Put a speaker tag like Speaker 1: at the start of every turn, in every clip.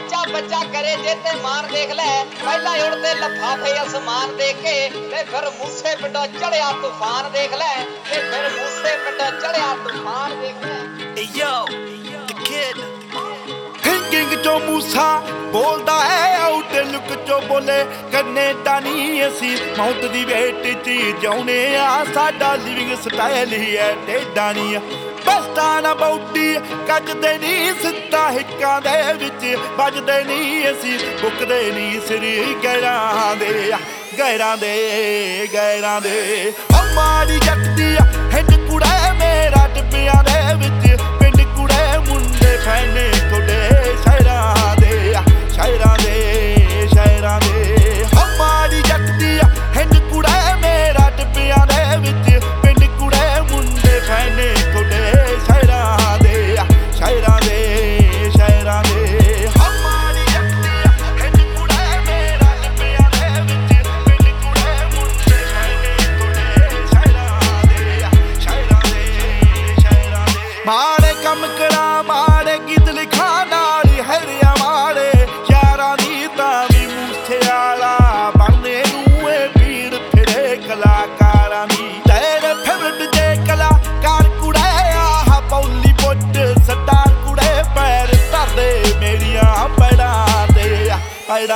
Speaker 1: ਬੱਚਾ ਕਰੇ ਜੇ ਤੇ ਮਾਰ ਦੇਖ ਲੈ ਪਹਿਲਾਂ ਉੜਦੇ ਲਫਾਫੇ ਅਸਮਾਨ ਦੇ ਕੇ ਤੇ ਫਿਰ ਮੂਸੇ ਪਿੰਡੋਂ ਚੜਿਆ ਤੂਫਾਨ ਦੇਖ ਲੈ ਤੇ ਫਿਰ ਮੂਸੇ ਪਿੰਡੋਂ ਚੜਿਆ ਤੂਫਾਨ ਦੇਖ ਲੈ
Speaker 2: the kid.
Speaker 3: ਥਿੰਕਿੰਗ ਚੋਂ ਮੂਸਾ ਬੋਲਦਾ ਹੈ ਆਊਟ ਲੁੱਕ ਚੋਂ ਬੋਲੇ ਕੈਨੇਡਾ ਨਹੀਂ ਅਸੀਂ ਮੌਤ ਦੀ ਵੇਟ 'ਚ ਜਾਉਨੇ ਆ ਸਾਡਾ ਲਿਵਿੰਗ ਸਟਾਈਲ ਹੀ ਹੈ ਟੇਡਾ ਨਹੀਂ ਬਸਤਾ ਨਾ ਬੌਡੀ ਕੱਜਦੇ ਨਹੀਂ ਸਿੱਧਾ ਹਿੱਕਾਂ ਦੇ ਵਿੱਚ ਵੱਜਦੇ ਨਹੀਂ ਅਸੀਂ ਬੁੱਕਦੇ ਨਹੀਂ ਸਰੀ ਗੈਰਾਂ ਦੇ ਗੈਰਾਂ ਦੇ ਗੈਰਾਂ ਦੇ। ਹਮਾਰੀ ਆ ਹਿੰਦ ਕੁੜਾ, ਮੇਰਾ ਟਿੱਬਿਆਂ ਦੇ ਵਿੱਚ, ਪਿੰਡ ਕੁੜੇ ਮੁੰਡੇ ਫੈਨੇ।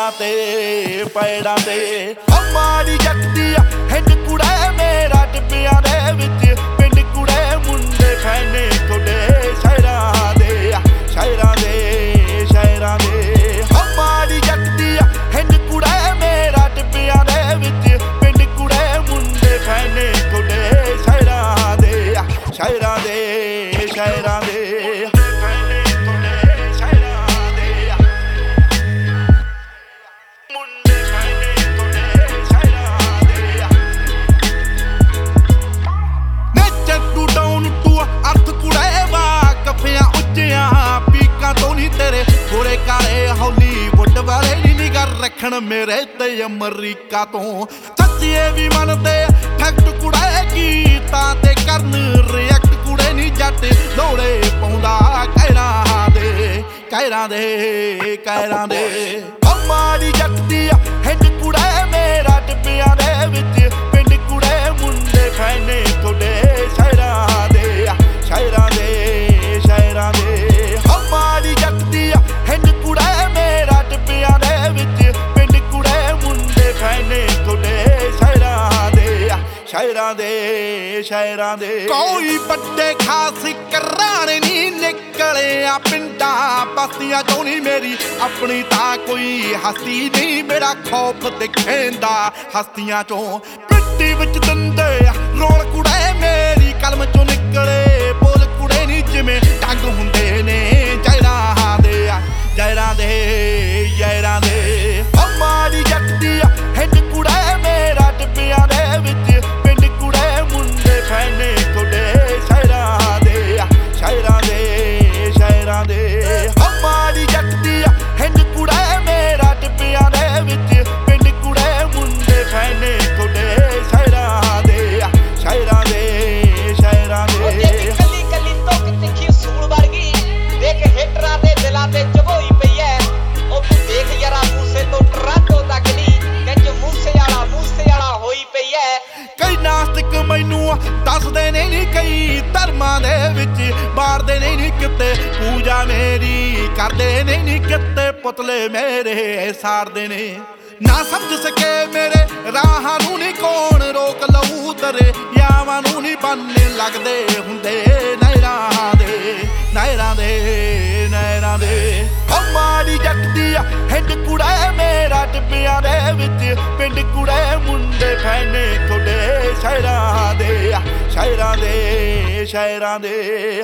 Speaker 3: ਪੈੜਾਂ ਤੇ। ਪੈੜਾਂ ਤੇ ਹਮਾਰੀ ਜੱਤੀ ਹਿੰਦ ਕੁੜੇ ਮੇਰਾ ਟਿੱਬਿਆਂ ਦੇ ਵਿੱਚ। ਪਿੰਡ ਕੁੜੇ ਮੁੰਡੇ ਫੈਨੇ ਤੁਹਾਡੇ ਨਿਗਰ ਮੇਰੇ ਤੇ ਅਮਰੀਕਾ ਤੋਂ। ਸੱਚੀਏ ਵੀ ਮੰਨਦੇ ਠੱਗਟ ਕੁੜੇ ਗੀਤਾਂ ਤੇ ਕਰਨ ਰਿਐਕਟ ਕੁੜੇ ਨਹੀਂ ਜੱਟ। ਲੋੜੇ ਪਾਉਂਦਾ ਕਹਿਰਾਂ ਦੇ ਕਹਿਰਾਂ ਦੇ ਕਹਿਰਾਂ ਦੇ। ਹਮਾਰੀ ਜੱਟਦੀ ਹਿੰਦ ਕੁੜੇ ਮੇਰਾ ਟਿੱਬਿਆਂ ਦੇ ਵਿੱਚ। ਪਿੰਡ ਕੁੜੇ ਮੁੰਡੇ ਫੈਨੇ ਤੁਹਾਡੇ ਸ਼ਹਿਰਾਂ ਦੇ ਸ਼ਹਿਰਾਂ ਦੇ। ਕੋਈ ਵੱਡੇ ਖਾਸ ਕਰਾਣੇ ਨਹੀਂ ਨਿਕਲੇ ਪਿੰਡਾਂ, ਬਸਤੀਆਂ ਚੋਂ ਨਹੀਂ ਮੇਰੀ ਆਪਣੀ ਤਾਂ ਕੋਈ ਹਸਤੀ ਨਹੀਂ। ਮੇਰਾ ਖੌਫ ਦਿਖੇਂਦਾ ਹਸਤੀਆਂ ਚੋਂ। ਮਿੱਟੀ ਵਿੱਚ ਦੰਦੇ ਰੋਲ ਕੁੜੇ ਪੂਜਾ ਮੇਰੀ ਕਰਦੇ ਨੇ ਨਹੀਂ ਕਿਤੇ ਪੁਤਲੇ ਮੇਰੇ ਸਾੜਦੇ ਨੇ। ਨਾ ਸਮਝ ਸਕੇ ਮੇਰੇ ਰਾਹਾਂ ਨੂੰ ਨਹੀਂ ਕੌਣ ਰੋਕ ਲਊ ਤੇਰੇ ਯਾਵਾਂ ਨੂੰ ਨਹੀਂ ਬੰਨੇ ਲੱਗਦੇ ਹੁੰਦੇ ਨਹਿਰਾਂ ਦੇ ਨਹਿਰਾਂ ਦੇ ਨਹਿਰਾਂ ਦੇ। ਹਮਾਰੀ ਜੱਟਦੀ ਹਿੰਦ ਕੁੜੇ ਮੇਰਾ ਟਿੱਬਿਆਂ ਦੇ ਵਿੱਚ। ਪਿੰਡ ਕੁੜੇ ਮੁੰਡੇ ਫੈਨੇ ਤੁਹਾਡੇ ਸ਼ਹਿਰਾਂ ਦੇ ਸ਼ਹਿਰਾਂ ਦੇ ਸ਼ਹਿਰਾਂ ਦੇ।